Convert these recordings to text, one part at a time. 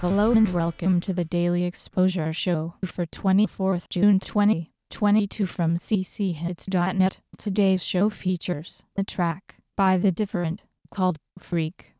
Hello and welcome to the Daily Exposure Show for 24th June 2022 from cchits.net. Today's show features a track by The Different called Freak.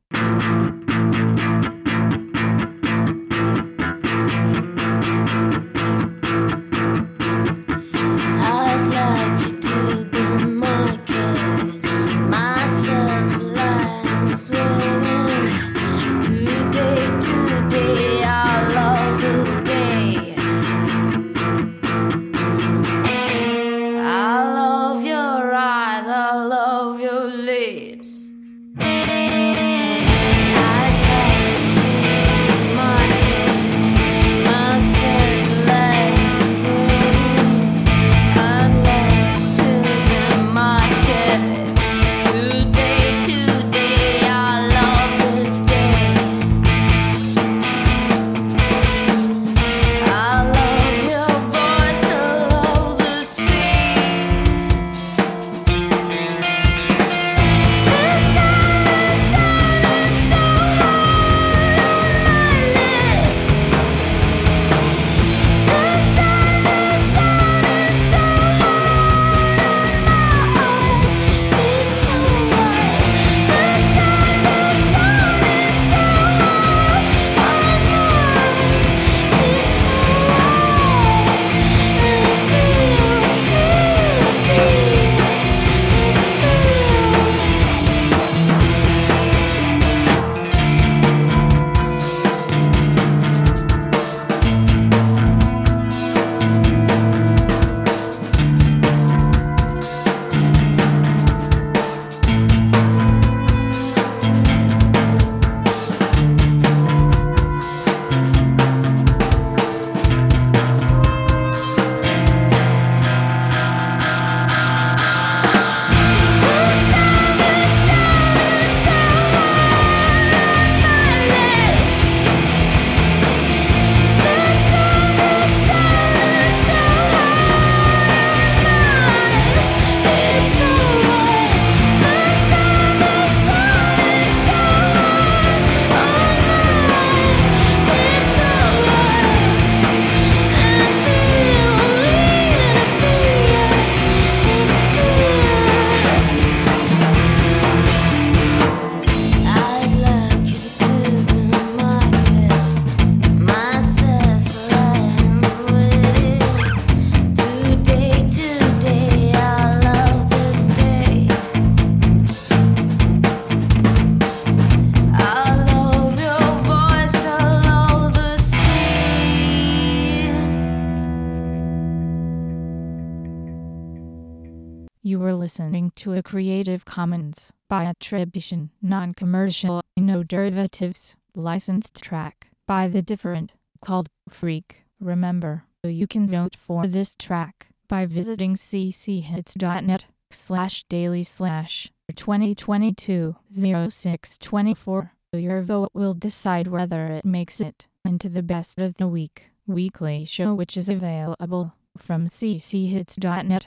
You were listening to a Creative Commons by attribution, non-commercial, no derivatives, licensed track by The Different called Freak. Remember, you can vote for this track by visiting cchits.net slash daily slash 2022 0624. Your vote will decide whether it makes it into the best of the week weekly show which is available from cchits.net